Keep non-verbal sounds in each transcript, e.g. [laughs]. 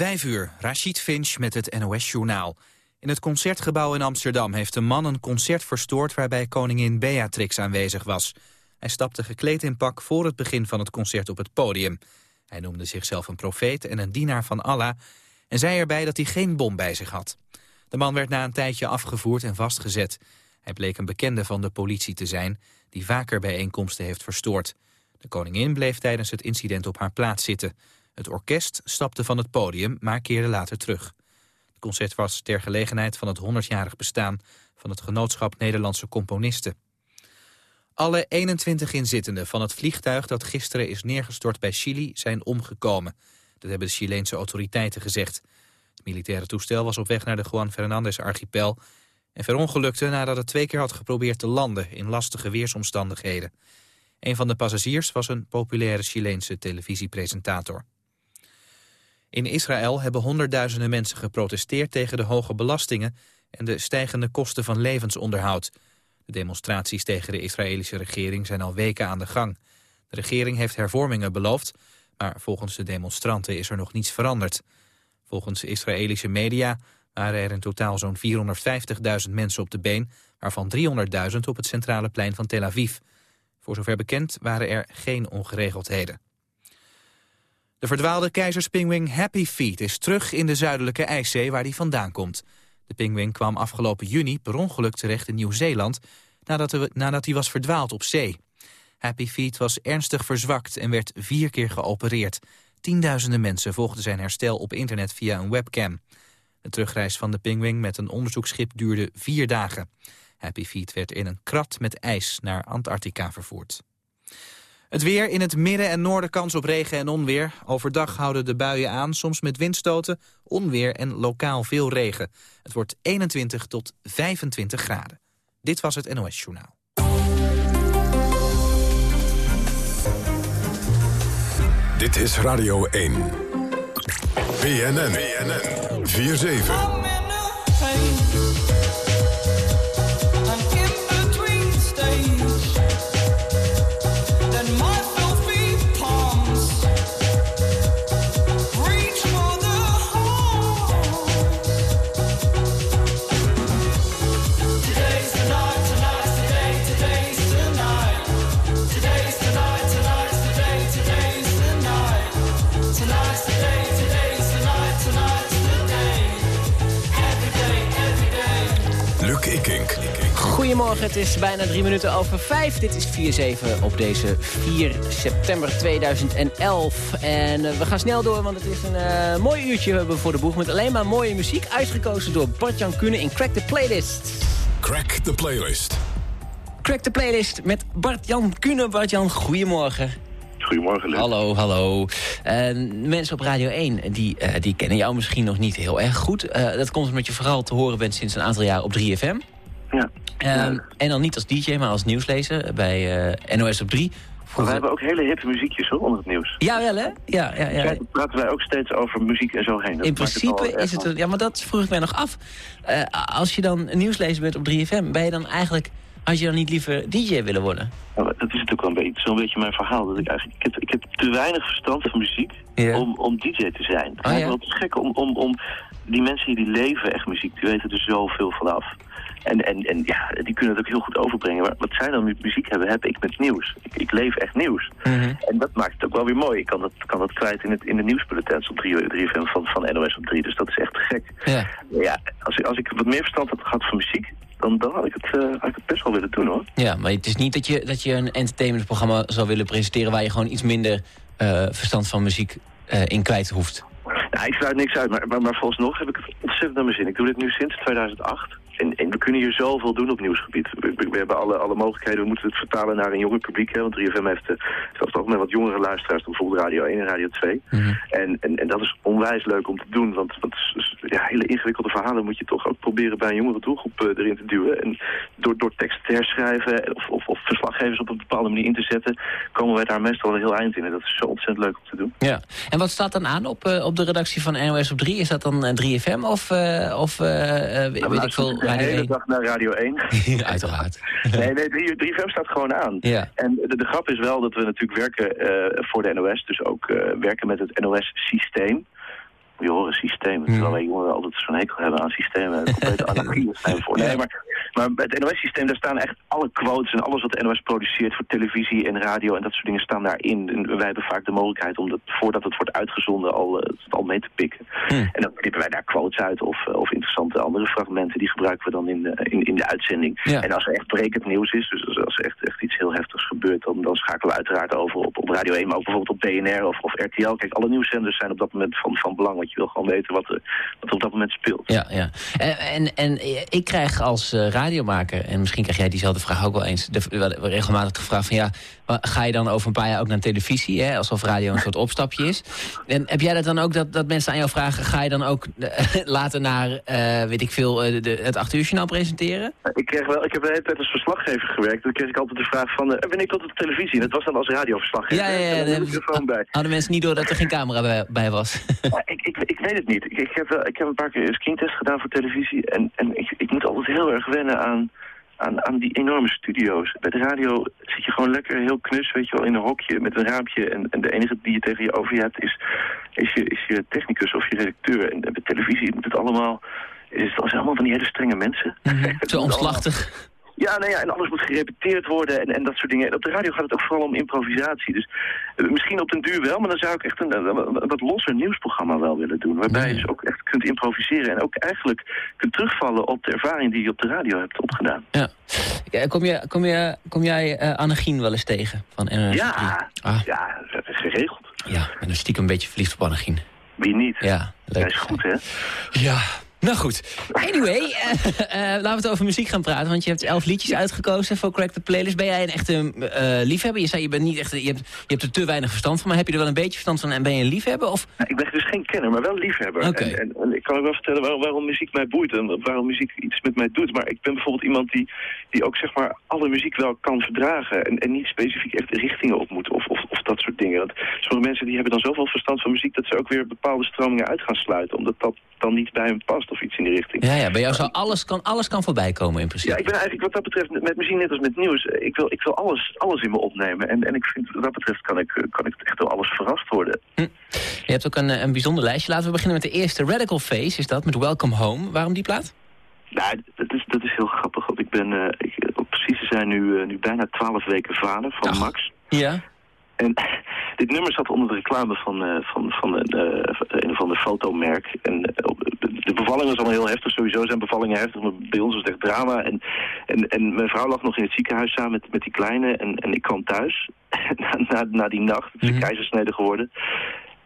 Vijf uur, Rachid Finch met het NOS-journaal. In het Concertgebouw in Amsterdam heeft een man een concert verstoord... waarbij koningin Beatrix aanwezig was. Hij stapte gekleed in pak voor het begin van het concert op het podium. Hij noemde zichzelf een profeet en een dienaar van Allah... en zei erbij dat hij geen bom bij zich had. De man werd na een tijdje afgevoerd en vastgezet. Hij bleek een bekende van de politie te zijn... die vaker bijeenkomsten heeft verstoord. De koningin bleef tijdens het incident op haar plaats zitten... Het orkest stapte van het podium, maar keerde later terug. Het concert was ter gelegenheid van het 100-jarig bestaan... van het Genootschap Nederlandse Componisten. Alle 21 inzittenden van het vliegtuig dat gisteren is neergestort bij Chili... zijn omgekomen. Dat hebben de Chileense autoriteiten gezegd. Het militaire toestel was op weg naar de Juan Fernandez-archipel... en verongelukte nadat het twee keer had geprobeerd te landen... in lastige weersomstandigheden. Een van de passagiers was een populaire Chileense televisiepresentator. In Israël hebben honderdduizenden mensen geprotesteerd tegen de hoge belastingen en de stijgende kosten van levensonderhoud. De demonstraties tegen de Israëlische regering zijn al weken aan de gang. De regering heeft hervormingen beloofd, maar volgens de demonstranten is er nog niets veranderd. Volgens Israëlische media waren er in totaal zo'n 450.000 mensen op de been, waarvan 300.000 op het centrale plein van Tel Aviv. Voor zover bekend waren er geen ongeregeldheden. De verdwaalde keizerspingwing Happy Feet is terug in de zuidelijke IJszee waar hij vandaan komt. De pingwing kwam afgelopen juni per ongeluk terecht in Nieuw-Zeeland nadat, hij was verdwaald op zee. Happy Feet was ernstig verzwakt en werd vier keer geopereerd. Tienduizenden mensen volgden zijn herstel op internet via een webcam. De terugreis van de pingwing met een onderzoeksschip duurde vier dagen. Happy Feet werd in een krat met ijs naar Antarctica vervoerd. Het weer in het midden en noorden kans op regen en onweer. Overdag houden de buien aan, soms met windstoten, onweer en lokaal veel regen. Het wordt 21 tot 25 graden. Dit was het NOS Journaal. Dit is Radio 1. BNN. BNN. 4-7. Goedemorgen, het is bijna drie minuten over vijf. Dit is 4-7 op deze 4 september 2011. En uh, we gaan snel door, want het is een uh, mooi uurtje hebben voor de boeg... met alleen maar mooie muziek, uitgekozen door Bart-Jan Kuhne in Crack the Playlist. Crack the Playlist. Crack the Playlist met Bart-Jan Kuhne. Bart-Jan, goedemorgen. Goedemorgen, Luc. Hallo, hallo. Uh, mensen op Radio 1, die, uh, die kennen jou misschien nog niet heel erg goed. Uh, dat komt omdat je vooral te horen bent sinds een aantal jaar op 3FM. Ja. Um, en dan niet als DJ, maar als nieuwslezer bij uh, NOS op 3. Maar we hebben ook hele hippe muziekjes hoor, onder het nieuws. Ja, wel hè? Ja, ja, ja. Kijk, praten wij ook steeds over muziek en zo heen. Dat In principe het is het... Ja, maar dat vroeg ik mij nog af. Uh, als je dan nieuwslezer bent op 3FM, ben je dan eigenlijk... Had je dan niet liever DJ willen worden? Dat is natuurlijk wel een beetje, zo'n beetje mijn verhaal. Dat ik, eigenlijk, ik, heb, ik heb te weinig verstand van muziek ja. om, om DJ te zijn. Oh, ja? Het is gek om, om, om... Die mensen die leven echt muziek, die weten er zoveel vanaf. En, en, en ja, die kunnen het ook heel goed overbrengen. Maar wat zij dan met muziek hebben, heb ik met nieuws. Ik, ik leef echt nieuws. Mm -hmm. En dat maakt het ook wel weer mooi. Ik kan dat, kan dat kwijt in, het, in de nieuwsbulletins op 3, 3FM van, van NOS op 3. Dus dat is echt gek. Ja. Ja, als, ik, als ik wat meer verstand had gehad van muziek, dan, dan had, ik het, uh, had ik het best wel willen doen hoor. Ja, maar het is niet dat je, dat je een entertainmentprogramma zou willen presenteren... waar je gewoon iets minder uh, verstand van muziek uh, in kwijt hoeft. Nou, ik sluit niks uit, maar, maar, maar volgens nog heb ik het ontzettend naar mijn zin. Ik doe dit nu sinds 2008. En, en, we kunnen hier zoveel doen op nieuwsgebied. We, hebben alle, alle mogelijkheden. We moeten het vertalen naar een jonger publiek. Hè, want 3FM heeft zelfs ook met wat jongere luisteraars dan bijvoorbeeld Radio 1 en Radio 2. Mm -hmm. en, en, en dat is onwijs leuk om te doen. Want, want ja, hele ingewikkelde verhalen moet je toch ook proberen bij een jongere doelgroep uh, erin te duwen. En door, door tekst te herschrijven of, of, of, verslaggevers op een bepaalde manier in te zetten... komen wij daar meestal een heel eind in. En dat is zo ontzettend leuk om te doen. Ja. En wat staat dan aan op, uh, op de redactie van NOS op 3? Is dat dan 3FM of, of nou, weet ik veel... de hele dag naar Radio 1. [laughs] Uiteraard. [laughs] nee, nee 3FM staat gewoon aan. Ja. En de, de, grap is wel dat we natuurlijk werken uh, voor de NOS. Dus ook uh, werken met het NOS-systeem. Je horen systemen. Mhm. Terwijl wij jongeren altijd zo'n hekel hebben aan systemen. Complete anarchie [laughs] zijn voor. Nee, maar, maar het NOS-systeem, daar staan echt alle quotes en alles wat de NOS produceert voor televisie en radio en dat soort dingen staan daarin. En wij hebben vaak de mogelijkheid om dat, voordat het wordt uitgezonden, al, eh, het al mee te pikken. En dan knippen wij daar quotes uit of, eh, of interessante andere fragmenten. Die gebruiken we dan in de, in, in de uitzending. Ja. En als er echt brekend nieuws is, dus als- er echt, echt iets heel heftigs gebeurt, dan, dan schakelen we uiteraard over op, op Radio 1, maar ook bijvoorbeeld op BNR of, of RTL. Kijk, alle nieuwszenders zijn op dat moment van, van belang, want je wil gewoon weten wat, er- wat op dat moment speelt. Ja, ja. En, en, en ik krijg als eh, radiomaker, en misschien krijg jij diezelfde vraag ook wel eens, de, wel- regelmatig gevraagd van ja, ga je dan over een paar jaar ook naar televisie, hè, alsof radio een soort [laughs] opstapje is. En heb jij dat dan ook, dat, dat mensen aan jou vragen, ga je dan ook eh, [laughs] later naar, eh, weet ik veel, eh, de, het 8 uur journaal presenteren? Ik, kreeg wel, ik heb de hele tijd als verslaggever gewerkt. Dan kreeg ik altijd de vraag van, eh, ben ik tot de televisie? En dat was dan als radioverslaggever. Ja, ja, ja, En dan. Hadden mensen niet door dat er geen camera bij, bij was? Ja, ik, ik, ik weet het niet. Ik, ik, heb, wel- ik heb een paar keer een screentest gedaan voor televisie. En, en ik, ik moet altijd heel erg wennen aan, aan, aan die enorme studio's. Bij de radio zit je gewoon lekker heel knus, weet je wel, in een hokje met een raampje. En, en de enige die je tegen je over je hebt is, is, je, is je technicus of je redacteur. En, en bij televisie moet het allemaal... Is het allemaal van die hele strenge mensen. [laughs] Het Zo moet allemaal- omslachtig. Ja, nou ja, en alles moet gerepeteerd worden en, en dat soort dingen. En op de radio gaat het ook vooral om improvisatie. Dus eh, misschien op den duur wel, maar dan zou ik echt een, wat losser nieuwsprogramma wel willen doen. Waarbij je dus ook echt kunt improviseren en ook eigenlijk kunt terugvallen op de ervaring die je op de radio hebt opgedaan. Ja. Ja, Kom, je, kom, je, kom jij eh Annegien wel eens tegen van NRS? Ja, Ah, ja, dat is geregeld. ja, ik ben er stiekem een beetje verliefd op Annegien. Wie niet? Ja, leuk. Hij is goed, hè? Ja, nou goed. Anyway, eh, [laughs] eh, laten we het over muziek gaan praten. Want je hebt elf liedjes uitgekozen voor Crack the Playlist. Ben jij een echte eh, liefhebber? Je zei je bent niet echt, je hebt, je hebt er te weinig verstand van. Maar heb je er wel een beetje verstand van en ben je een liefhebber? Of, Nou, ik ben dus geen kenner, maar wel liefhebber. En, en, en ik kan ook wel vertellen waarom, waarom muziek mij boeit en waarom muziek iets met mij doet. Maar ik ben bijvoorbeeld iemand die, die ook zeg maar alle muziek wel kan verdragen. En, en niet specifiek echt richtingen op moet of, of, of dat soort dingen. Want sommige mensen die hebben dan zoveel verstand van muziek dat ze ook weer bepaalde stromingen uit gaan sluiten. Omdat dat dan niet bij hen past of iets in die richting. ja, ja, bij jou zou alles, kan, alles kan voorbij komen in principe. Ja, ik ben eigenlijk wat dat betreft met muziek net als met nieuws. eh, Ik wil, ik wil alles, alles in me opnemen. En, en ik vind wat dat betreft kan ik, eh, kan ik echt door alles verrast worden. Je hebt ook een, eh, een bijzonder lijstje. Laten we beginnen met de eerste Radical Face. Is dat met Welcome Home. Waarom die plaat? Nou, dat is, dat is heel grappig. Want ik ben, ik, precies te zijn, nu, nu bijna twaalf weken vader van Ach. Max. Ja. En dit nummer zat onder de reclame van, eh, van, van een, eh, een of ander fotomerk. En eh, de bevalling was allemaal heel heftig. Sowieso zijn bevallingen heftig, maar bij ons was het echt drama. En, en, en mijn vrouw lag nog in het ziekenhuis samen met, met die kleine. En, en ik kwam thuis [laughs] na, na, na die nacht. Het is Mhm. een keizersnede geworden.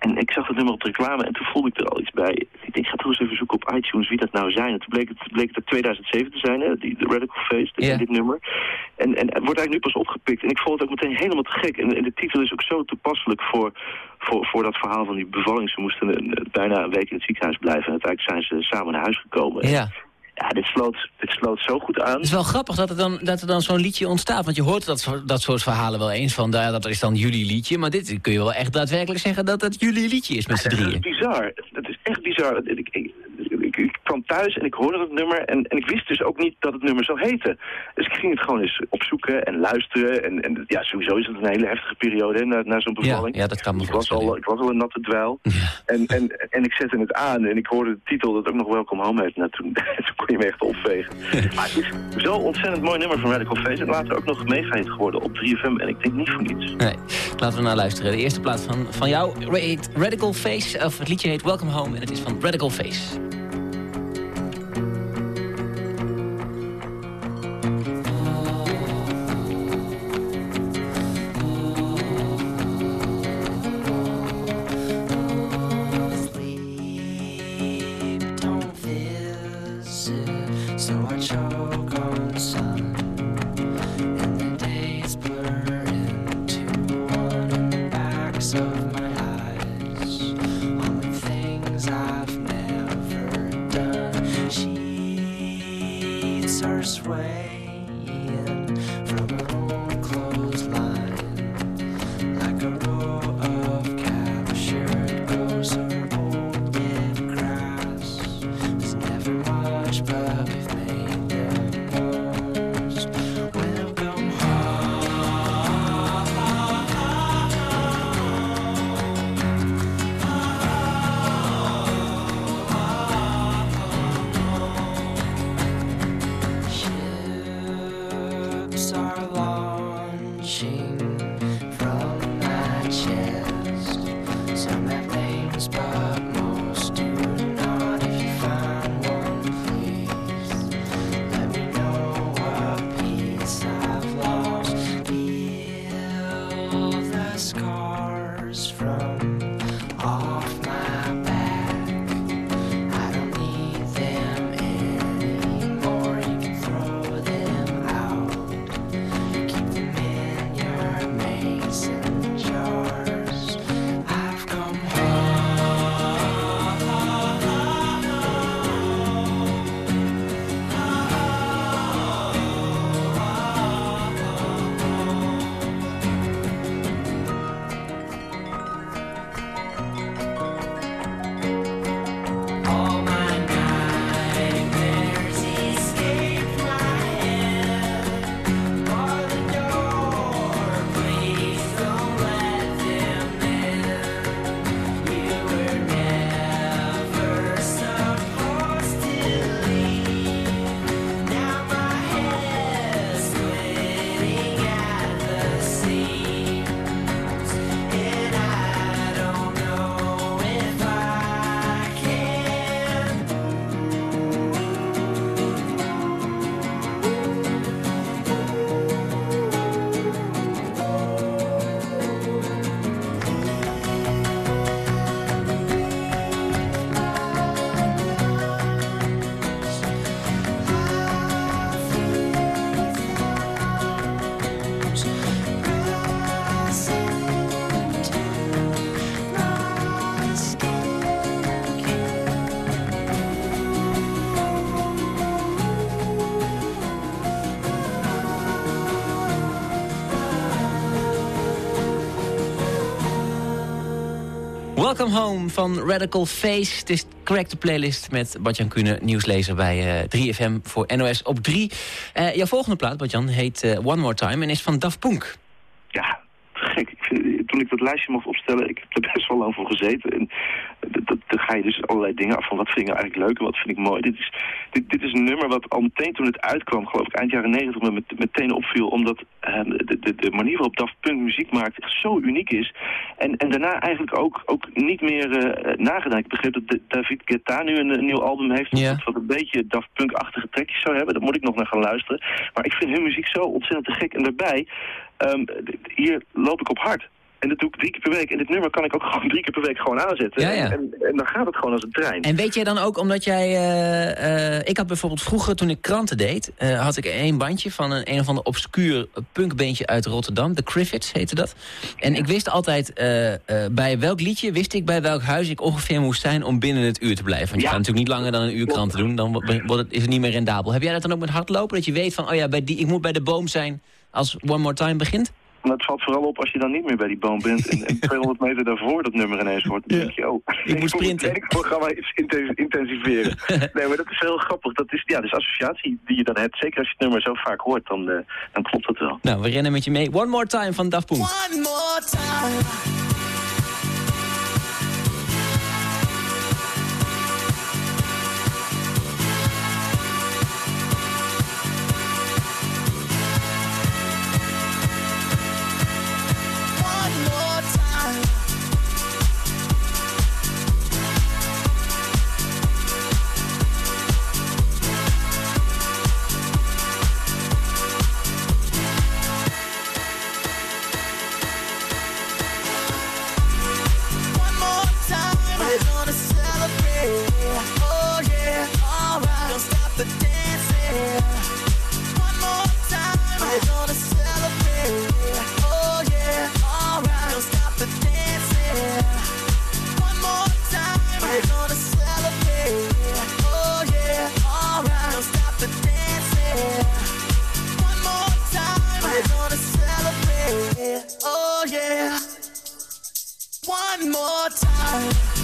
En ik zag het nummer op de reclame en toen voelde ik er al iets bij. Ik denk, ik ga toch eens even zoeken op iTunes wie dat nou zijn. En toen bleek het, bleek het uit 2007 te zijn, hè, die, de Radical Face, dit, nummer. En, en het wordt eigenlijk nu pas opgepikt. En ik vond het ook meteen helemaal te gek. En, en de titel is ook zo toepasselijk voor, voor, voor dat verhaal van die bevalling. Ze moesten een- bijna een week in het ziekenhuis blijven. En uiteindelijk zijn ze samen naar huis gekomen. Ja. Ja, dit sloot, dit sloot zo goed aan. Het is wel grappig dat er dan, dat er dan zo'n liedje ontstaat. Want je hoort dat, soort- dat soort verhalen wel eens. Van daar, dat is dan jullie liedje. Maar dit kun je wel echt daadwerkelijk zeggen dat het jullie liedje is met z'n Dat is drieën. bizar. Het is echt bizar. Ik, ik, ik, kwam thuis en ik hoorde het nummer en, en ik wist dus ook niet dat het nummer zo heette. Dus ik ging het gewoon eens opzoeken en luisteren. En, en ja, sowieso is het een hele heftige periode hè, na, na zo'n bevalling. ja, dat kan me ik, was al, ik was al een natte dweil. Ja. En, en, en ik zette het aan en ik hoorde de titel dat ook nog Welcome Home heet. Nou, toen, [laughs] toen kon je me echt opvegen. [laughs] maar het is zo'n ontzettend mooi nummer van Radical Face. En later ook nog mega hit geworden op 3FM. En ik denk niet voor niets. Nee, laten we naar luisteren. De eerste plaat van, van jou heet Radical Face. Of het liedje heet Welcome Home en het is van Radical Face. deserve. Welcome Home van Radical Face. Het is Correct the Playlist met Badjan Kuhne, nieuwslezer bij eh 3FM voor NOS op 3. Eh, jouw volgende plaat, Badjan, heet eh, One More Time en is van Daft Punk. Ja, gek. Toen ik dat lijstje mocht opstellen, ik heb er best wel voor gezeten. En dan ga je dus allerlei dingen af van wat vind ik nou eigenlijk leuk en wat vind ik mooi. Dit is, dit, dit is een nummer wat al meteen toen het uitkwam, geloof ik, eind jaren negentig, me met, meteen opviel. Omdat eh, de, de, de manier waarop Daft Punk muziek maakt echt zo uniek is. En, en daarna eigenlijk ook, ook niet meer eh, nagedaan. Ik begreep dat David Guetta nu een, een nieuw album heeft. Ja. Wat, wat een beetje Daft Punk-achtige trekjes zou hebben. Daar moet ik nog naar gaan luisteren. Maar ik vind hun muziek zo ontzettend te gek. En daarbij, ehm, hier loop ik op hard. En dat doe ik drie keer per week. En dit nummer kan ik ook [laughs] gewoon drie keer per week gewoon aanzetten. Ja, ja. En, en dan gaat het gewoon als een trein. En weet jij dan ook, omdat jij... eh, eh, ik had bijvoorbeeld vroeger, toen ik kranten deed... eh, had ik één bandje van een, een of ander obscuur punkbeentje uit Rotterdam. De Criffits heette dat. En ik wist altijd, bij welk liedje wist ik bij welk huis ik ongeveer moest zijn... om binnen het uur te blijven. Want je gaat natuurlijk niet langer dan een uur kranten doen. Dan wordt het, is het niet meer rendabel. Heb jij dat dan ook met hardlopen? Dat je weet van, oh ja, bij die, ik moet bij de boom zijn als One More Time begint? Het valt vooral op als je dan niet meer bij die boom bent. En, en [laughs] 200 meter daarvoor dat nummer ineens wordt. Dan Ja. denk je, oh, Ik moet sprinten. [laughs] Het trainingsprogramma iets inten- intensiveren. [laughs] nee, maar dat is heel grappig. Dat is ja, dus associatie die je dan hebt. Zeker als je het nummer zo vaak hoort, dan, eh, dan klopt dat wel. Nou, we rennen met je mee. One More Time van Daft Punk. One more time. Oh yeah. One more time.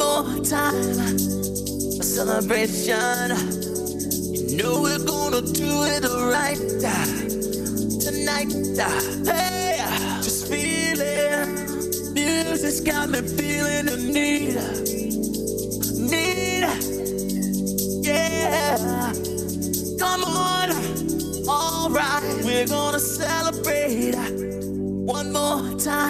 More time. A celebration. You know we're gonna do it right tonight. Hey, just feeling. Music's got me feeling the need. Need. Yeah. Come on. Alright. We're gonna celebrate one more time.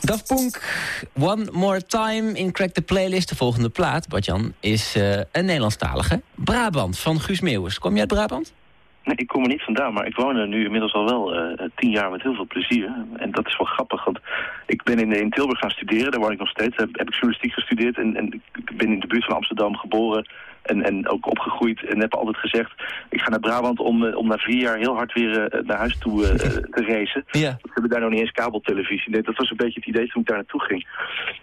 Daft Punk, One More Time in Crack the Playlist. De volgende plaat, Bartjan, is uh, een Nederlandstalige. Brabant, van Guus Meeuwers. Kom je uit Brabant? Nee, ik kom er niet vandaan, maar ik woon er nu inmiddels al wel eh, tien jaar met heel veel plezier. En dat is wel grappig, want ik ben in, in Tilburg gaan studeren, daar woon ik nog steeds. Heb, heb ik journalistiek gestudeerd en, en ik ben in de buurt van Amsterdam geboren en, en ook opgegroeid. En heb altijd gezegd, ik ga naar Brabant om, eh, om na vier jaar heel hard weer eh, naar huis toe eh, [laughs] te racen. Ja. We hebben daar nog niet eens kabeltelevisie. Nee, dat was een beetje het idee toen ik daar naartoe ging.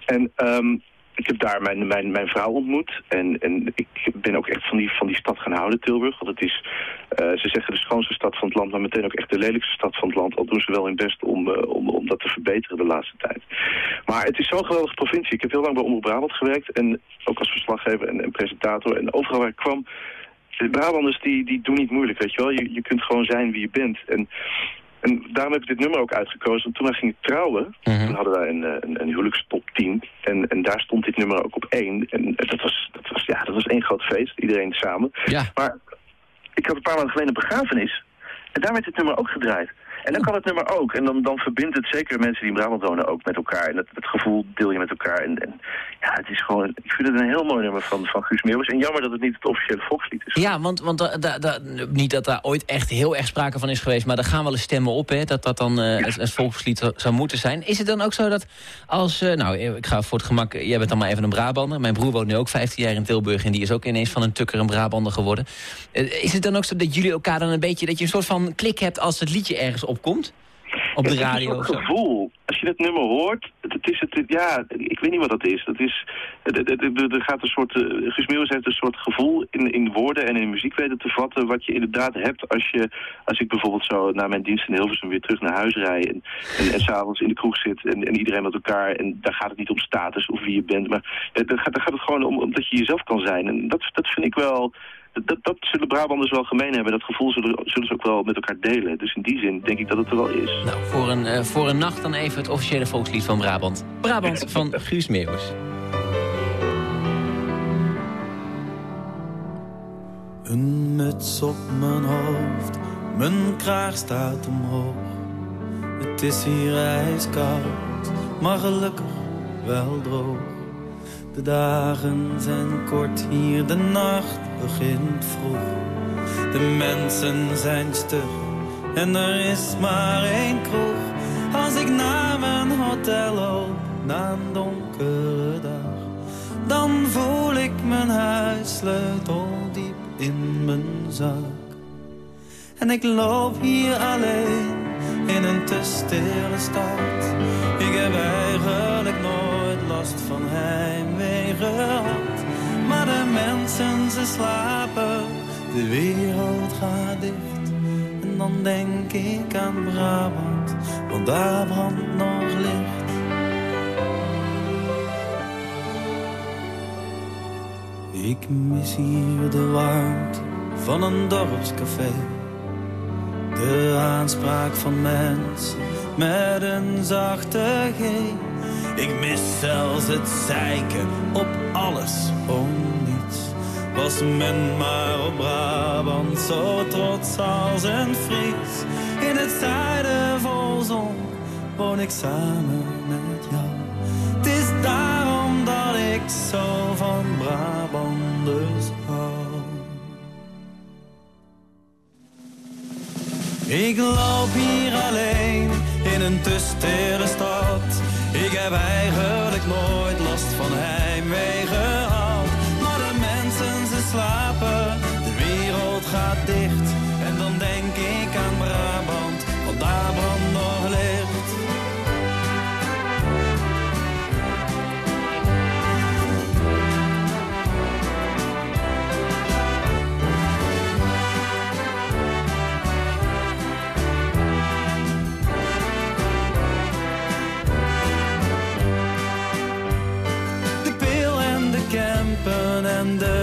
En ehm, ik heb daar mijn, mijn, mijn vrouw ontmoet. En, en ik ben ook echt van die, van die stad gaan houden, Tilburg. Want het is, eh, ze zeggen de schoonste stad van het land, maar meteen ook echt de lelijkste stad van het land. Al doen ze wel hun best om, eh, om, om dat te verbeteren de laatste tijd. Maar het is zo'n geweldige provincie. Ik heb heel lang bij Omroep Brabant gewerkt. En ook als verslaggever en, en presentator. En overal waar ik kwam, de Brabanders die, die doen niet moeilijk, weet je wel. Je, je kunt gewoon zijn wie je bent. En, en daarom heb ik dit nummer ook uitgekozen. Want toen wij gingen trouwen, Mhm. toen hadden wij een, eh, een, een huwelijkstop 10. En, en daar stond dit nummer ook op één. En dat was, dat was, ja, dat was één groot feest, iedereen samen. Ja. Maar ik had een paar maanden geleden een begrafenis. En daar werd dit nummer ook gedraaid. En dan kan het nummer ook. En dan, dan verbindt het zeker mensen die in Brabant wonen ook met elkaar. En dat, het gevoel deel je met elkaar. En, en ja, het is gewoon... Ik vind het een heel mooi nummer van, van Guus Meeuwis. En jammer dat het niet het officiële volkslied is. Ja, want, want da, da- da- niet dat daar ooit echt heel erg sprake van is geweest... maar er gaan wel eens stemmen op, hè, dat dat dan eh, het, het volkslied zou- moeten zijn. Is het dan ook zo dat als... eh, nou, ik ga voor het gemak... Jij bent dan maar even een Brabander. Mijn broer woont nu ook 15 jaar in Tilburg... en die is ook ineens van een tukker een Brabander geworden. Eh, is het dan ook zo dat jullie elkaar dan een beetje... dat je een soort van klik hebt als het liedje ergens opkomt? Op de radio of zo? gevoel. Als je dat nummer hoort, het, het is het, ja, ik weet niet wat dat is. Dat is, er gaat een soort, uh, Guus Meeuwis heeft een soort gevoel in, in woorden en in muziek weten te vatten, wat je inderdaad hebt als je, als ik bijvoorbeeld zo na mijn dienst in Hilversum weer terug naar huis rijd en, en, en s'avonds in de kroeg zit en, en iedereen met elkaar en daar gaat het niet om status of wie je bent, maar eh, daar gaat, daar gaat het gewoon om, om dat je jezelf kan zijn. En dat, dat vind ik wel, dat, dat zullen Brabanders wel gemeen hebben. Dat gevoel zullen, zullen ze ook wel met elkaar delen. Dus in die zin denk ik dat het er wel is. Nou, voor een, eh, voor een nacht dan even het officiële volkslied van Brabant. Brabant van Guus Meeuwis. Een muts op mijn hoofd, mijn kraag staat omhoog. Het is hier ijskoud, maar gelukkig wel droog. De dagen zijn kort hier, de nacht begint vroeg. De mensen zijn stug en er is maar één kroeg. Als ik naar mijn hotel loop, na een donkere dag, dan voel ik mijn huissleutel diep in mijn zak. En ik loop hier alleen in een te stille stad. Ik heb eigenlijk nooit last van gehad. De mensen, ze slapen, de wereld gaat dicht. En dan denk ik aan Brabant, want daar brandt nog licht. Ik mis hier de warmte van een dorpscafé. De aanspraak van mensen met een zachte G. Ik mis zelfs het zeiken op alles. Was men maar op Brabant zo trots als een Fries. In het zuiden vol zon woon ik samen met jou. Het is daarom dat ik zo van Brabanders hou. Ik loop hier alleen in een te stad. Ik heb eigenlijk nooit last van heimwee dicht. En dan denk ik aan Brabant, want daar brandt nog licht. De pil en de campen en de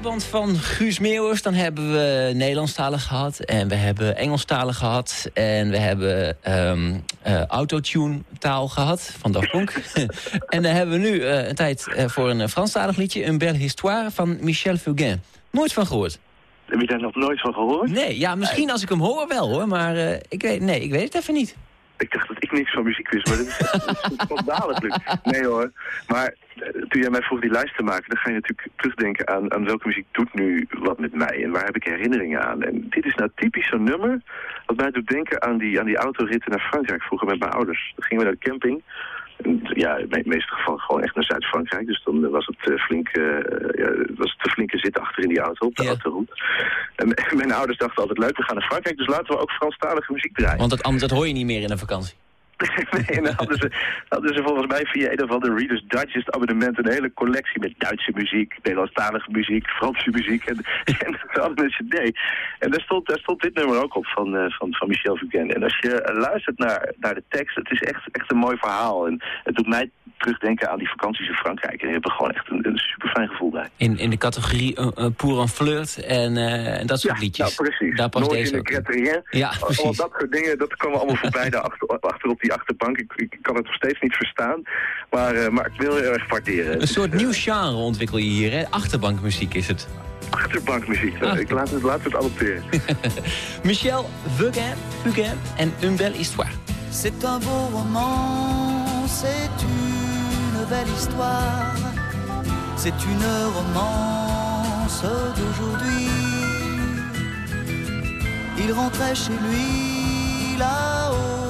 Brabant van Guus Meeuwers. Dan hebben we Nederlandstalig gehad. En we hebben Engelstalig gehad. En we hebben ehm eh, autotune taal gehad van Daft Punk. [laughs] en dan hebben we nu eh, een tijd eh, voor een Franstalig liedje. Een belle histoire van Michel Fugain. Nooit van gehoord. Heb je daar nog nooit van gehoord? Nee, ja, misschien als ik hem hoor wel hoor. Maar ik, weet, nee, ik weet het even niet. Ik dacht dat ik niks van muziek wist, maar dat is, dat is schandalig. Nee hoor. Maar eh, toen jij mij vroeg die lijst te maken, dan ga je natuurlijk terugdenken aan, aan welke muziek doet nu wat met mij en waar heb ik herinneringen aan. En dit is nou typisch zo'n nummer wat mij doet denken aan die, aan die autoritten naar Frankrijk vroeger met mijn ouders. Dan gingen we naar de camping. En, ja, in het meeste geval gewoon echt naar Zuid-Frankrijk. Dus dan was het, eh, flink, eh, ja, was het een flinke zit achter in die auto, op de Ja. autoroute. En [laughs] mijn ouders dachten altijd, leuk, we gaan naar Frankrijk, dus laten we ook Franstalige muziek draaien. Want dat hoor je niet meer in een vakantie. [laughs] Nee, en dan hadden ze, hadden ze volgens mij via een of ander Reader's Digest abonnement een hele collectie met Duitse muziek, Nederlandstalige muziek, Franse muziek en, [laughs] en ze hadden een cd. En daar stond, daar stond dit nummer ook op van, eh, van, van Michel Fugain. En als je eh, luistert naar, naar de tekst, het is echt, echt een mooi verhaal. En het doet mij terugdenken aan die vakanties in Frankrijk. En je hebt er gewoon echt een, een super fijn gevoel bij. In, in de categorie uh, uh, Pour en Flirt en, en dat soort liedjes. nou precies. Daar past Nooit deze in de. Ja, precies. dat soort dingen, dat komen allemaal voorbij [laughs] daar achter, achter op die achterbank. Ik, ik kan het nog steeds niet verstaan, maar, eh, maar ik wil heel erg waarderen. Een soort nieuw genre ontwikkel je hier, hè? Achterbankmuziek is het. Achterbankmuziek, eh, Achter- ik laat het, laten we het adopteren. [laughs] Michel Fugain, Fugain en Une Belle Histoire. C'est un beau roman, c'est une belle histoire, c'est une romance d'aujourd'hui. Il rentrait chez lui là-haut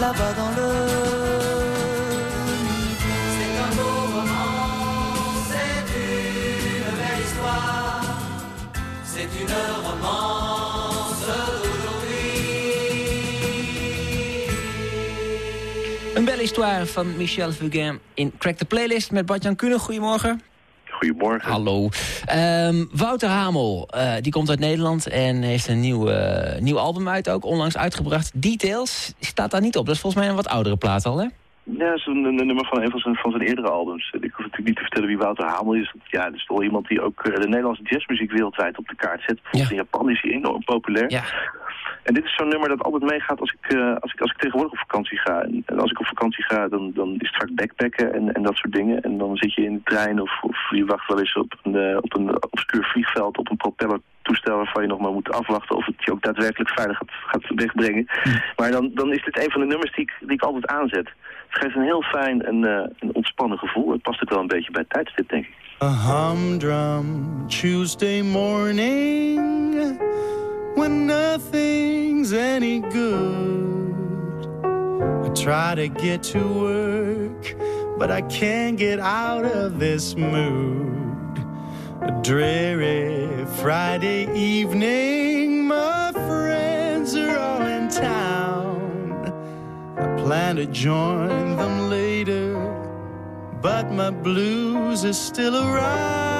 là-bas dans le midi. C'est un beau roman, c'est une belle histoire. C'est une romance d'aujourd'hui. Een belle histoire van Michel Fugain in Crack the Playlist met Bart-Jan Kuhne. Goedemorgen. Goedemorgen. Hallo. Ehm, Wouter Hamel, eh, die komt uit Nederland en heeft een nieuw, eh, nieuw album uit ook, onlangs uitgebracht. Details staat daar niet op. Dat is volgens mij een wat oudere plaat al, hè? Ja, dat is een, een nummer van een van zijn, van zijn eerdere albums. Ik hoef natuurlijk niet te vertellen wie Wouter Hamel is. Ja, dat is wel iemand die ook eh, de Nederlandse jazzmuziek wereldwijd op de kaart zet. Bijvoorbeeld in Japan is hij enorm populair. Ja. En dit is zo'n nummer dat altijd meegaat als ik, eh, als ik, als ik tegenwoordig op vakantie ga. En, en als ik op vakantie ga, dan, dan is het vaak backpacken en, en dat soort dingen. En dan zit je in de trein of, of je wacht wel eens op een, eh, op een obscuur vliegveld op een propellertoestel waarvan je nog maar moet afwachten of het je ook daadwerkelijk veilig gaat, gaat wegbrengen. Maar dan, dan is dit een van de nummers die ik, die ik altijd aanzet. Het geeft een heel fijn en eh, een ontspannen gevoel. Het past ook wel een beetje bij het tijdstip, denk ik. A humdrum Tuesday morning when nothing's any good. I try to get to work, but I can't get out of this mood. A dreary Friday evening, my friends are all in town. I plan to join them later but my blues are still around.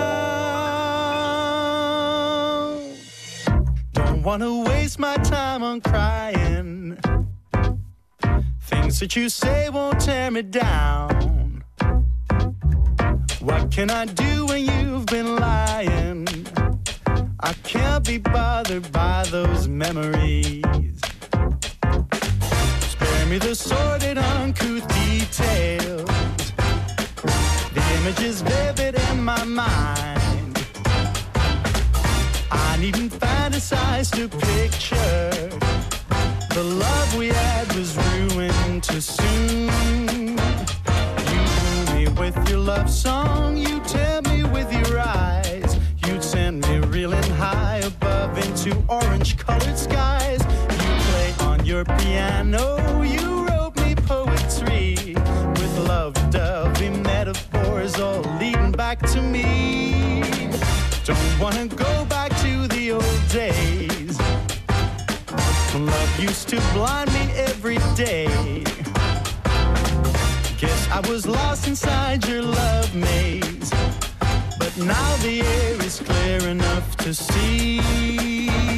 Wanna waste my time on crying. Things that you say won't tear me down. What can I do when you've been lying? I can't be bothered by those memories. Spare me the sordid, uncouth details. The image is vivid in my mind. I needn't fantasize to picture the love we had was ruined too soon. You woo me with your love song, you tell me with your eyes. You'd send me reeling high above into orange colored skies. You play on your piano, you wrote me poetry with love dovey metaphors all leading back to me. Don't wanna go back to blind me every day. Guess I was lost inside your love maze. But now the air is clear enough to see.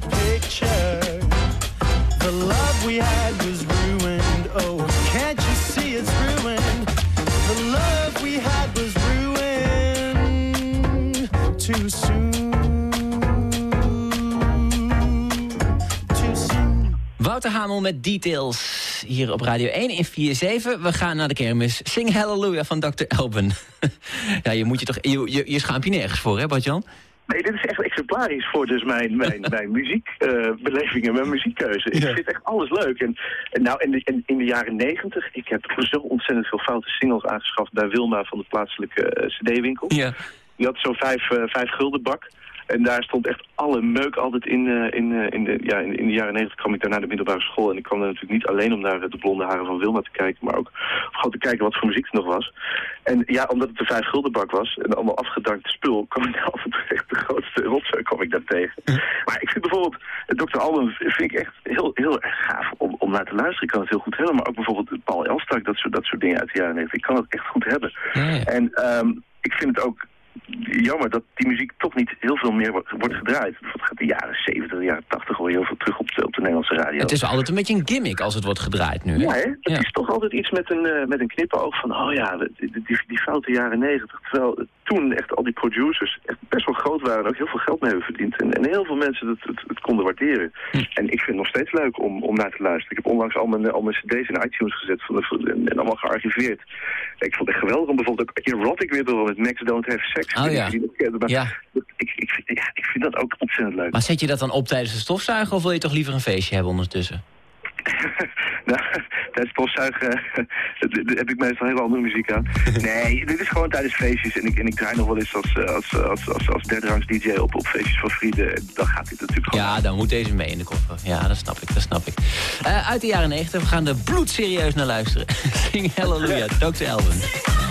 Picture. The love we had was ruined. Oh, can't you see it's ruined? The love we had was ruined too soon. Too soon. Wouter Hamel met Details hier op Radio 1 in 4-7. We gaan naar de kermis. Sing Hallelujah van Dr. Elben. [laughs] ja, je moet je toch... Je, je, je schaamt je nergens voor, hè, Bart-Jan? Nee, dit is echt exemplarisch voor dus mijn, mijn, [laughs] mijn muziekbelevingen, mijn muziekkeuze. Ik vind echt alles leuk. En, en nou, in de, in, in de jaren negentig, ik heb zo ontzettend veel foute singles aangeschaft bij Wilma van de plaatselijke eh, cd-winkel. Ja. Die had zo'n vijf, eh, vijf gulden bak. En daar stond echt alle meuk altijd in. eh, in, eh, in, de, ja, in, in de jaren negentig kwam ik daar naar de middelbare school. En ik kwam daar natuurlijk niet alleen om naar eh, de blonde haren van Wilma te kijken. Maar ook om gewoon te kijken wat voor muziek er nog was. En ja, omdat het de vijf guldenbak was. En allemaal afgedankte spul. kwam ik [laughs] daar altijd echt de grootste rotzooi kwam ik daar tegen. Maar ik vind bijvoorbeeld het Dr. Album vind ik echt heel, heel erg gaaf om, om naar te luisteren. Ik kan het heel goed hebben. Maar ook bijvoorbeeld Paul Elstak. Dat soort, dat soort dingen uit de jaren negentig. Ik kan het echt goed hebben. Ja, ja. En ehm, ik vind het ook jammer dat die muziek toch niet heel veel meer wordt, gedraaid. Het gaat de jaren 70, de jaren 80 hoor je heel veel terug op de, op de Nederlandse radio. Het is altijd een beetje een gimmick als het wordt gedraaid nu. Hè? Ja, hè? Het Ja. is toch altijd iets met een, eh, met een knipoog van, oh ja, die, die, die foute jaren 90. Terwijl toen echt al die producers echt best wel groot waren en ook heel veel geld mee hebben verdiend. En, en heel veel mensen het, het, het konden waarderen. En ik vind het nog steeds leuk om, om naar te luisteren. Ik heb onlangs al mijn, al mijn cd's in iTunes gezet van de, en, en allemaal gearchiveerd. Ik vond het geweldig om bijvoorbeeld ook Erotic weer te horen met Max Don't Have Sex. Oh ja. maar Ja. ik, ik, vind- ja, ik vind dat ook ontzettend leuk. Maar zet je dat dan op tijdens de stofzuigen of wil je toch liever een feestje hebben ondertussen? [laughs] nou, tijdens stofzuigen eh, heb ik meestal heel andere muziek aan. [laughs] Nee, dit is gewoon tijdens feestjes. En ik, en ik draai nog wel eens als, eh, als, als, als, als derderangs DJ op, op feestjes van vrienden. En dan gaat dit natuurlijk gewoon. Ja, dan moet deze mee in de koffer. Ja, dat snap ik, dat snap ik. Eh, uit de jaren 90, we gaan er bloedserieus naar luisteren. [laughs] Sing Hallelujah, Dr. Elvin.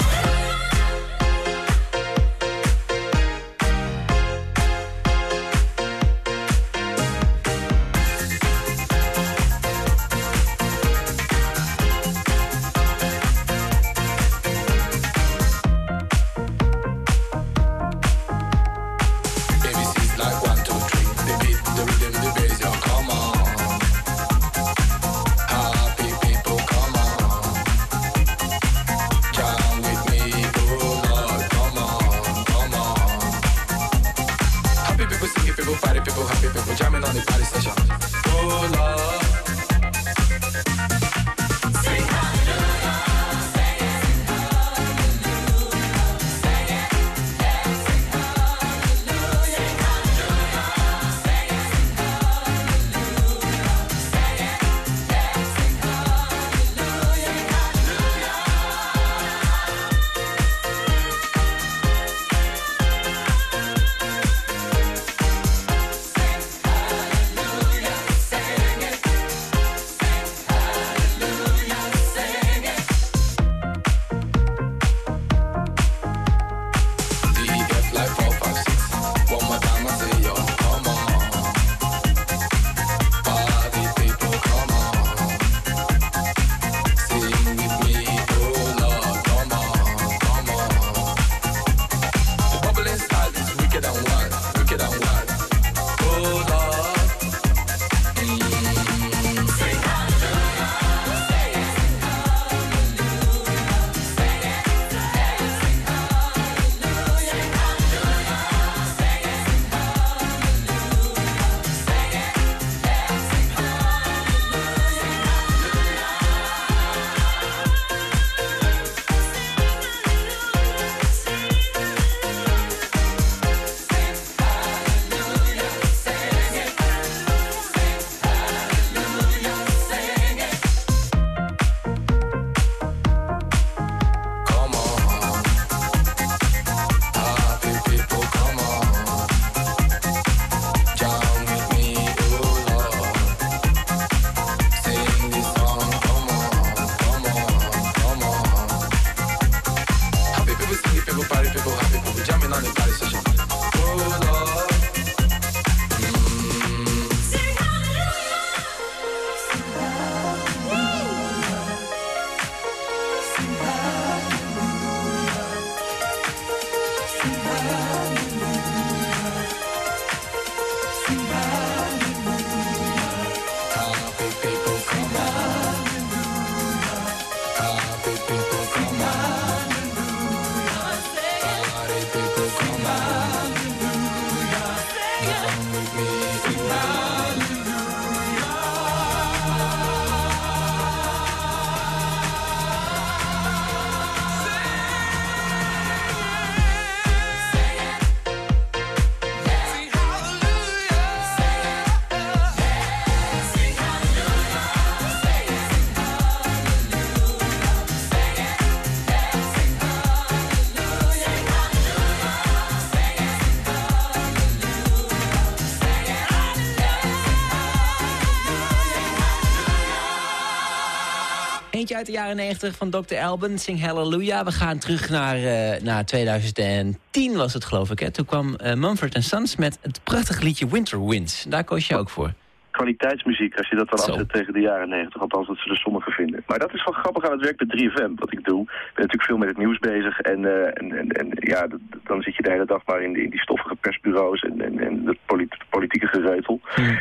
Uit de jaren 90 van Dr. Alban, Sing Hallelujah. We gaan terug naar, eh, naar 2010 was het geloof ik. Hè? Toen kwam eh, Mumford Sons met het prachtige liedje Winter Winds. Daar koos je ook voor. kwaliteitsmuziek, als je dat dan afzet tegen de jaren 90. Althans, dat zullen sommigen vinden. Maar dat is wel grappig aan het werk met 3FM, wat ik doe. Ik ben natuurlijk veel met het nieuws bezig. En, eh, en, en, en ja, dan zit je de hele dag maar in die, in die stoffige persbureaus en, en, en het polit- politieke gereutel.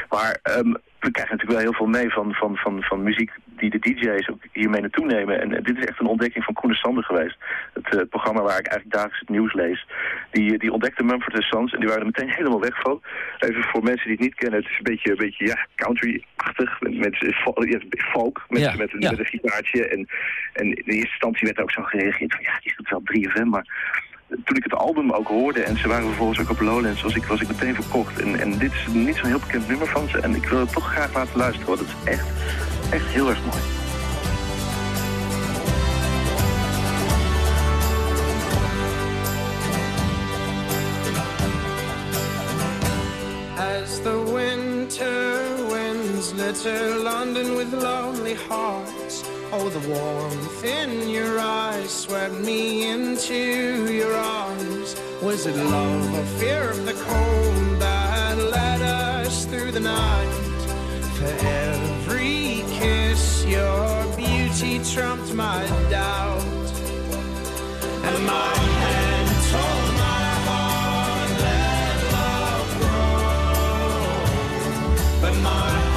Maar ehm, we krijgen natuurlijk wel heel veel mee van, van, van, van muziek die de DJ's ook hiermee naartoe nemen. En, eh, dit is echt een ontdekking van Koen de Sander geweest. Het, eh, programma waar ik eigenlijk dagelijks het nieuws lees. Die, die ontdekte Mumford Sons en die waren er meteen [laughs] helemaal weg van. Even voor mensen die het niet kennen, het is een beetje, een beetje ja, country-achtig. Met, met ja, folk, met, Ja, met, ja. met een gitaartje. En, en in eerste instantie werd er ook zo gereageerd van, ja, je doet wel 3FM, maar toen ik het album ook hoorde en ze waren vervolgens ook op Lowlands, was ik, was ik meteen verkocht. En, en dit is niet zo'n heel bekend nummer van ze en ik wil het toch graag laten luisteren, want het is echt, echt heel erg mooi. Winter winds London with lonely hearts. Oh, the warmth in your eyes swept me into your arms. Was it love or fear of the cold that led us through the night? For every kiss, your beauty trumped my doubt. And my hand told my heart, let love grow. But my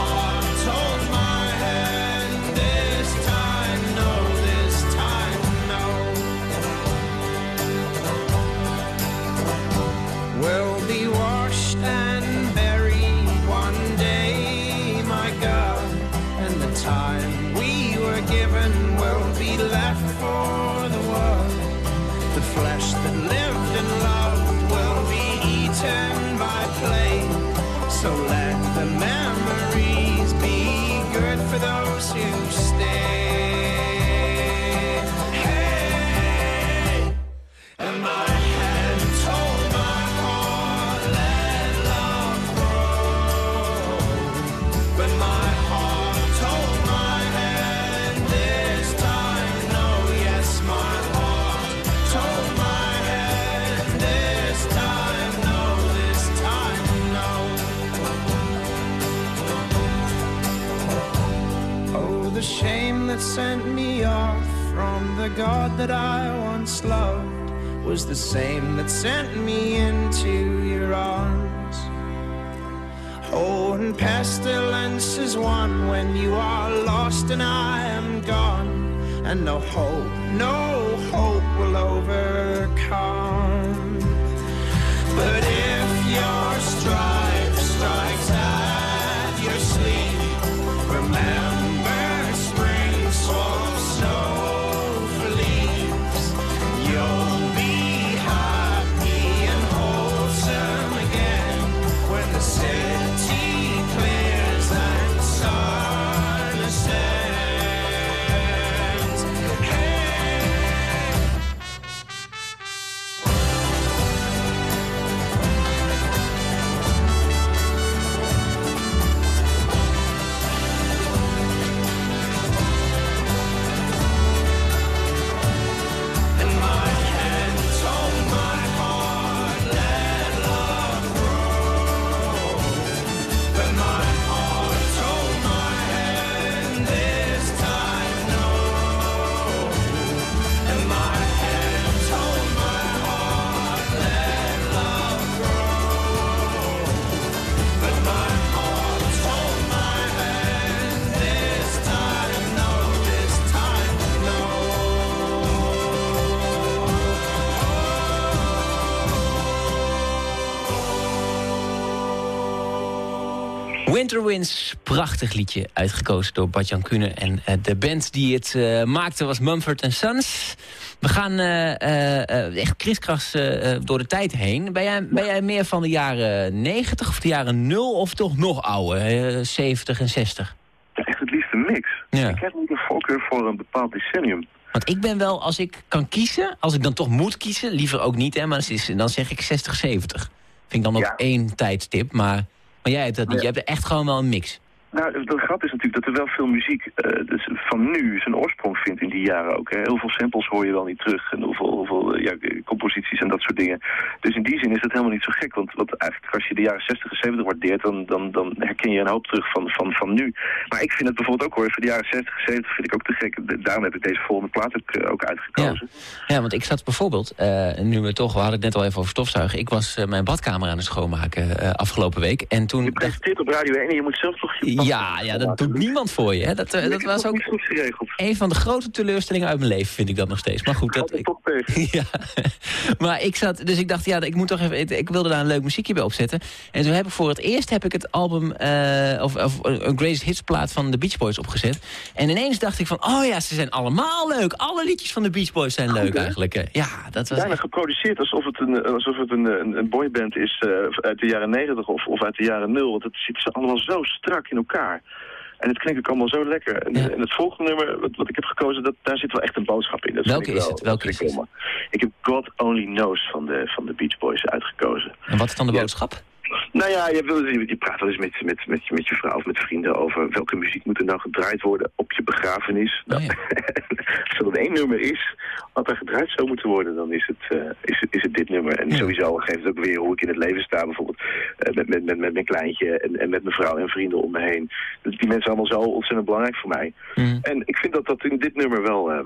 God that I once loved was the same that sent me into your arms. Oh, and pestilence is one when you are lost and I am gone, and no hope, no hope will overcome. But if your Winds, prachtig liedje, uitgekozen door Bart-Jan Kuhne. En eh, de band die het eh, maakte was Mumford Sons. We gaan eh, echt kriskras door de tijd heen. Ben jij, ben jij meer van de jaren 90 of de jaren 0 of toch nog ouder, eh, 70 en 60? Ja, echt het liefst een mix. Ja. Ik heb niet een voorkeur voor een bepaald decennium. Want ik ben wel, als ik kan kiezen, als ik dan toch moet kiezen... liever ook niet, hè, maar dan zeg ik 60, 70. Vind ik dan ook Ja. één tijdstip, maar, maar jij hebt dat niet. Ja. Je hebt er echt gewoon wel een mix. Nou, de grap is natuurlijk dat er wel veel muziek eh, dus van nu zijn oorsprong vindt in die jaren ook. Hè. Heel veel samples hoor je wel niet terug en hoeveel, hoeveel eh, ja, composities en dat soort dingen. Dus in die zin is dat helemaal niet zo gek, want, want eigenlijk als je de jaren 60 en 70 waardeert, dan, dan, dan herken je een hoop terug van, van, van nu. Maar ik vind het bijvoorbeeld ook hoor, voor de jaren 60 en 70 vind ik ook te gek. Daarom heb ik deze volgende plaat ook, eh, ook uitgekozen. Ja, want ik zat bijvoorbeeld, nu we toch, we hadden het net al even over stofzuigen. Ik was mijn badkamer aan het schoonmaken afgelopen week. En toen. Je presenteert op Radio 1 en je moet zelf toch... je Ja, ja, dat doet niemand voor je. Hè? Dat, eh, dat was ook niet goed geregeld. een van de grote teleurstellingen uit mijn leven, vind ik dat nog steeds. Maar goed, dat, ik, [laughs] ja, maar ik zat, dus ik dacht, ja, ik moet toch even, ik, ik wilde daar een leuk muziekje bij opzetten. En toen heb ik voor het eerst heb ik het album, eh, of, of een Greatest Hits plaat van de Beach Boys opgezet. En ineens dacht ik van, oh ja, ze zijn allemaal leuk. Alle liedjes van de Beach Boys zijn leuk eigenlijk. hè. Ja, dat was Bijna geproduceerd alsof het een, alsof het een, een, een boyband is eh, uit de jaren 90 of, of uit de jaren 0. Want het zit ze allemaal zo strak in elkaar. En het klinkt ook allemaal zo lekker. En, Ja. en het volgende nummer wat, wat ik heb gekozen, dat, daar zit wel echt een boodschap in. Dat Welke is wel- het? Welke is mooi. Ik heb God Only Knows van de, van de Beach Boys uitgekozen. En wat is dan de boodschap? Nou ja, je, praat wel eens met, met, met, met je vrouw of met vrienden over welke muziek moet er nou gedraaid worden op je begrafenis. Oh ja. [laughs] Als er dan één nummer is wat er gedraaid zou moeten worden, dan is het, eh, is, is het dit nummer. En Ja. sowieso geeft het ook weer hoe ik in het leven sta, bijvoorbeeld eh, met, met, met, met mijn kleintje en, en met mijn vrouw en vrienden om me heen. Die mensen zijn allemaal zo ontzettend belangrijk voor mij. Mm. En ik vind dat dat in dit nummer wel, eh,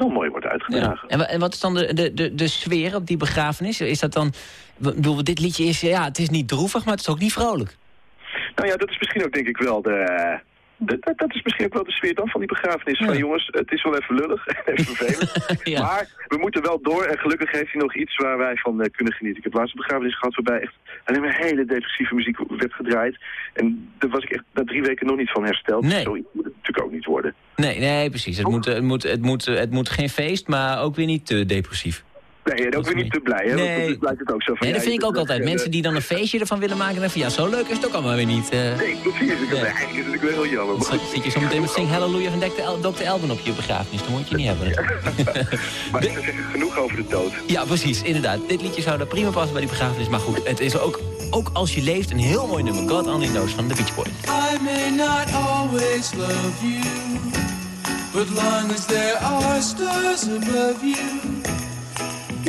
wel mooi wordt Ja. uitgedragen. En, wa- en wat is dan de, de, de, de sfeer op die begrafenis? Is dat dan, bedoel, dit liedje is, ja, het is niet droevig, maar het is ook niet vrolijk. Nou ja, dat is misschien ook denk ik wel de... dat, dat is misschien ook wel de sfeer dan van die begrafenis. Ja. Van jongens, het is wel even lullig, [laughs] even vervelend. [laughs] Ja. Maar we moeten wel door en gelukkig heeft hij nog iets waar wij van eh, kunnen genieten. Ik heb laatst een begrafenis gehad waarbij echt alleen maar hele depressieve muziek werd gedraaid. En daar was ik echt na drie weken nog niet van hersteld. Nee. Zo moet het natuurlijk ook niet worden. Nee, nee, precies. Het moet, het, moet, het, moet, het moet geen feest, maar ook weer niet te depressief. Nee, en ook Dat weer niet niet. te blij, hè? Nee. Want blijkt het ook zo van... Nee, dat vind ik ook altijd. Mensen die dan een feestje ervan willen maken, dan van ja, zo leuk is het ook allemaal weer niet. eh. Nee, precies. Ik Nee. eigenlijk is het ook wel heel jammer. Dan Maar, zit- zit je zo meteen met Sing Hallelujah van Dr. El- Dr. Elben op je begrafenis. Dat moet je niet hebben. [laughs] maar ik zeg genoeg over de dood. Ja, precies, inderdaad. Dit liedje zou daar prima passen bij die begrafenis. Maar goed, het is ook, ook als je leeft een heel mooi nummer. God Only Knows van de Beach Boys. I may not always love you, but long as there are stars above you,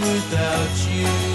without you.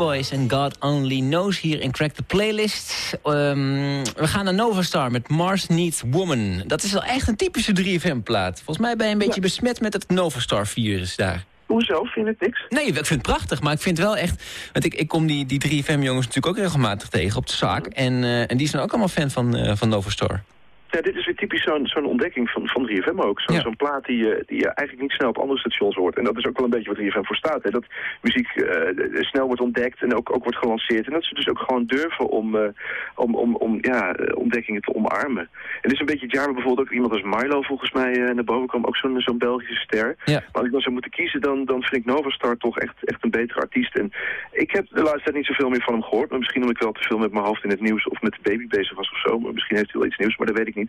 Boys en God Only Knows hier in Crack the Playlist. Ehm, we gaan naar Nova Star met Mars Needs Woman. Dat is wel echt een typische 3FM-plaat. Volgens mij ben je een beetje besmet met het Nova Star-virus daar. Hoezo? Vind het niks? Nee, ik vind het prachtig, maar ik vind wel echt... Want ik, ik kom die, die 3FM-jongens natuurlijk ook regelmatig tegen op de zaak. En, eh, en die zijn ook allemaal fan van, eh, van Nova Star. Ja, dit is weer typisch zo'n zo'n ontdekking van, van 3FM ook. Zo'n Ja. zo'n plaat die je, die je eigenlijk niet snel op andere stations hoort. En dat is ook wel een beetje wat 3FM voor staat. Hè? Dat muziek eh, snel wordt ontdekt en ook, ook wordt gelanceerd. En dat ze dus ook gewoon durven om, eh, om, om, om ja, eh, ontdekkingen te omarmen. Het is een beetje het jaar waar bijvoorbeeld ook iemand als Milo volgens mij eh, naar boven kwam. Ook zo'n zo'n Belgische ster. Ja. Maar als ik dan zou moeten kiezen, dan, dan vind ik Nova Star toch echt, echt een betere artiest. En ik heb de laatste tijd niet zoveel meer van hem gehoord. Maar misschien omdat ik wel te veel met mijn hoofd in het nieuws of met de baby bezig was of zo. Maar misschien heeft hij wel iets nieuws, maar dat weet ik niet.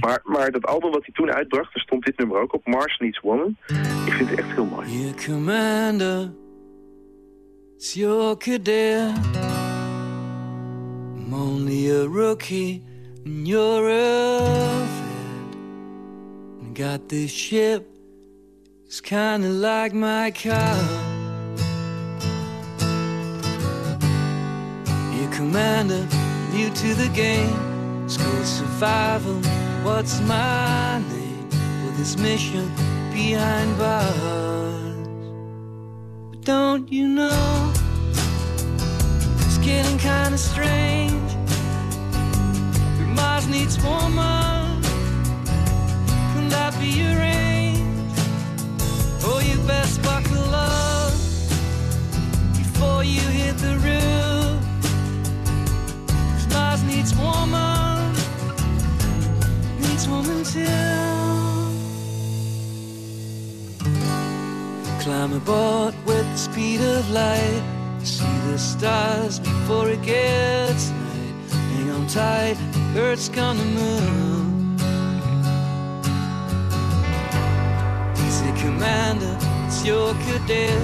Maar, maar dat album wat hij toen uitbracht, daar stond dit nummer ook op. Mars Needs Woman. Ik vind het echt heel mooi. Dear Commander, it's your cadet. I'm only a rookie, and you're a vet. Got this ship, it's kinda like my car. Commander, new to the game, school survival. What's my name for this mission behind bars? But don't you know it's getting kinda strange? That Mars needs woman. Can that be arranged? Oh, you best buckle up before you hit the roof. 'Cause Mars needs needs woman too. Climb aboard with the speed of light. See the stars before it gets night. Hang on tight, Earth's gonna move. Easy, Commander, it's your cadet.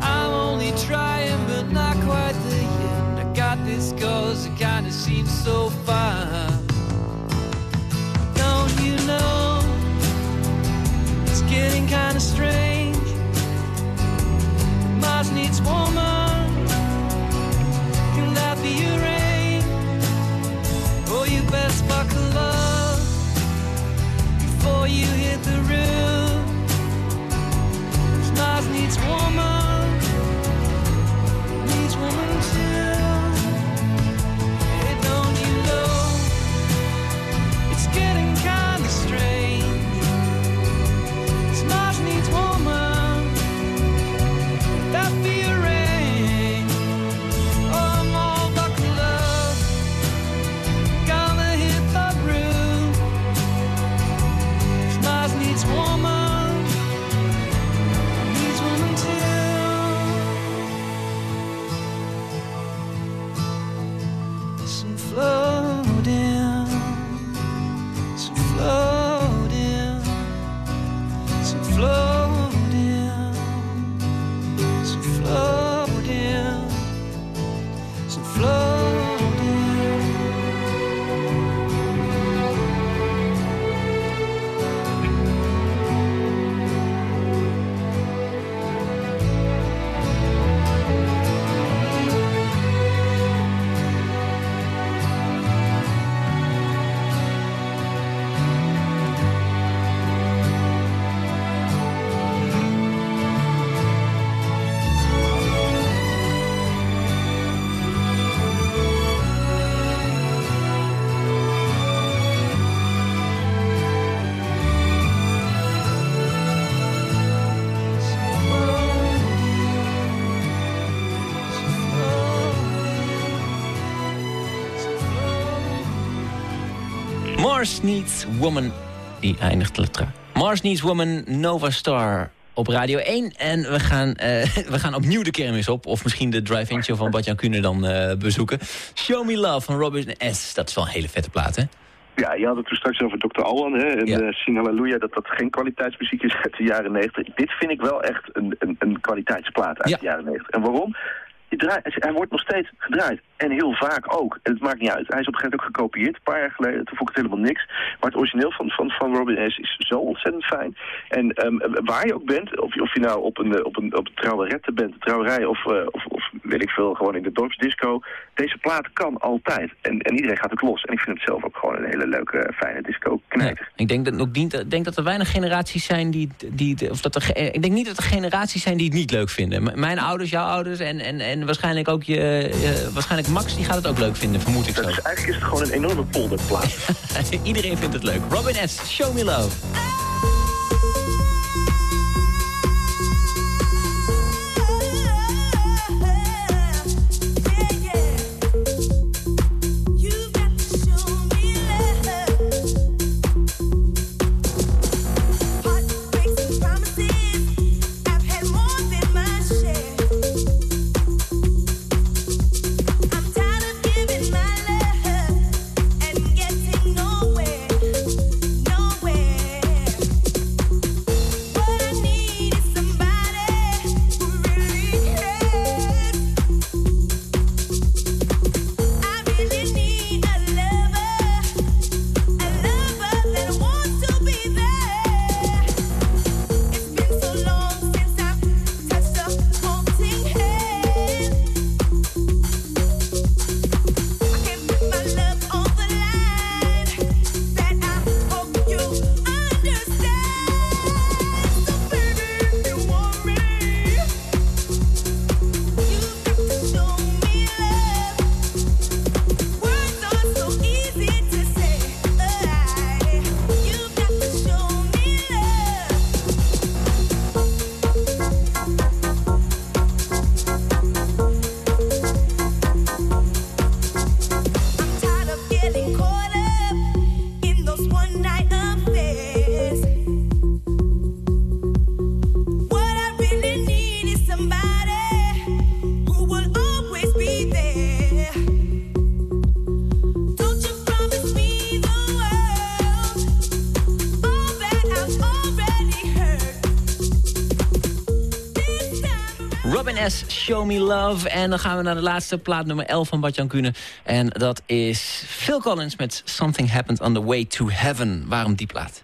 I'm only trying, but not quite the end. I got this cause it kinda seems so far. Getting kinda strange. Mars needs woman. Can that be arranged? Oh, you best buckle up before you hit the roof. Mars needs woman. Mars Needs Woman. Die eindigt letra. Mars Needs Woman, Nova Star op Radio 1. En we gaan, eh, [laughs] we gaan opnieuw de kermis op. Of misschien de drive-in show van Badjan Kuhne dan eh, bezoeken. Show Me Love van Robin S. Dat is wel een hele vette plaat, hè? Ja, je had het toen straks over Dr. Alwan, hè, en Ja. eh, Sing Hallelujah, dat dat geen kwaliteitsmuziek is uit de jaren 90. Dit vind ik wel echt een, een, een kwaliteitsplaat uit Ja. de jaren 90. En waarom? Hij wordt nog steeds gedraaid. En heel vaak ook. En het maakt niet uit. Hij is op een gegeven moment ook gekopieerd, een paar jaar geleden. Toen vond ik het helemaal niks. Maar het origineel van, van, van Robin S. is zo ontzettend fijn. En ehm, waar je ook bent, of, of je nou op een, eh, op een, op een trouwerette bent, een trouwerij, of, eh, of, of weet ik veel, gewoon in de dorpsdisco. Deze plaat kan altijd. En, en iedereen gaat ook los. En ik vind het zelf ook gewoon een hele leuke, fijne disco knijter. Ik denk dat, ook ik denk dat er weinig generaties zijn die... die of dat er, ik denk niet dat er generaties zijn die het niet leuk vinden. Mijn ouders, jouw ouders en, en, en waarschijnlijk ook je, je- waarschijnlijk Max, die gaat het ook leuk vinden, vermoed ik zo. Dat is, eigenlijk is het gewoon een enorme polderplaat. [laughs] Iedereen vindt het leuk. Robin S., Show Me Love. Love. En dan gaan we naar de laatste plaat nummer 11 van Badjan Kuhne. En dat is Phil Collins met Something Happened on the Way to Heaven. Waarom die plaat?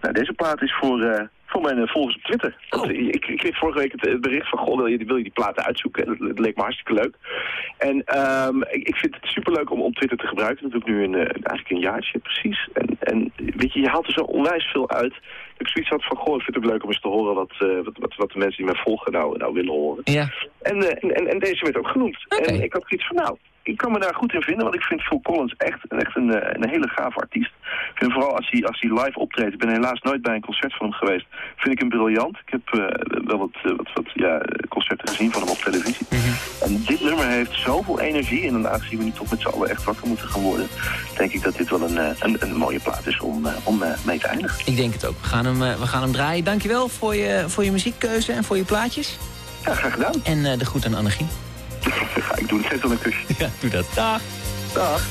Nou, deze plaat is voor, mijn eh, volgers op Twitter. Oh. Ik, ik kreeg vorige week het, bericht van, goh, wil je, wil je die platen uitzoeken? En het, leek me hartstikke leuk. En ehm, ik, ik vind het superleuk om, om Twitter te gebruiken. Dat doe ik nu een, eh, eigenlijk een jaartje precies. En, en weet je, je haalt er zo onwijs veel uit. Ik zoiets had van, goh, ik vind het leuk om eens te horen wat, eh, wat, wat, wat de mensen die mij volgen nou, nou willen horen. Ja. En, en, en, en deze werd ook genoemd. En ik had zoiets van, nou, ik kan me daar goed in vinden, want ik vind Phil Collins echt, echt een, eh, een hele gave artiest. Ik vind vooral als hij, als hij live optreedt, ik ben helaas nooit bij een concert van hem geweest, vind ik hem briljant. Ik heb eh, wel wat, eh, wat, wat ja, concerten gezien van hem op televisie. En dit nummer heeft zoveel energie, en aangezien we nu toch met z'n allen echt wakker moeten gaan worden, denk ik dat dit wel een, een, een mooie plaat is om, om mee te eindigen. Ik denk het ook. We gaan hem, we gaan hem draaien. Dankjewel voor je, voor je muziekkeuze en voor je plaatjes. Ja, graag gedaan. En de groet aan Annegien. [laughs] Ik doen. Geef dan een kusje. Ja, doe dat. Dag. Dag.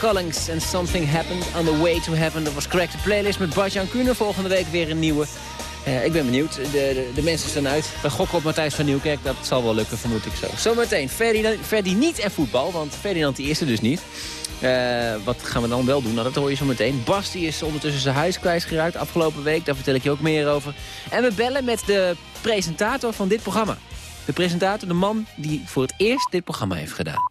Collins and Something Happened on the Way to Heaven. Dat was correct. De playlist met Bart-Jan Kuhner. Volgende week weer een nieuwe. Eh, ik ben benieuwd. De, de, mensen staan uit. We gokken op Matthijs van Nieuwkerk. Dat zal wel lukken, vermoed ik zo. Zometeen Ferdinand, Ferdi niet en voetbal. Want Ferdinand die is er dus niet. Eh, wat gaan we dan wel doen? Nou, dat hoor je zo meteen. Bas die is ondertussen zijn huis kwijtgeraakt afgelopen week. Daar vertel ik je ook meer over. En we bellen met de presentator van dit programma. De presentator, de man die voor het eerst dit programma heeft gedaan.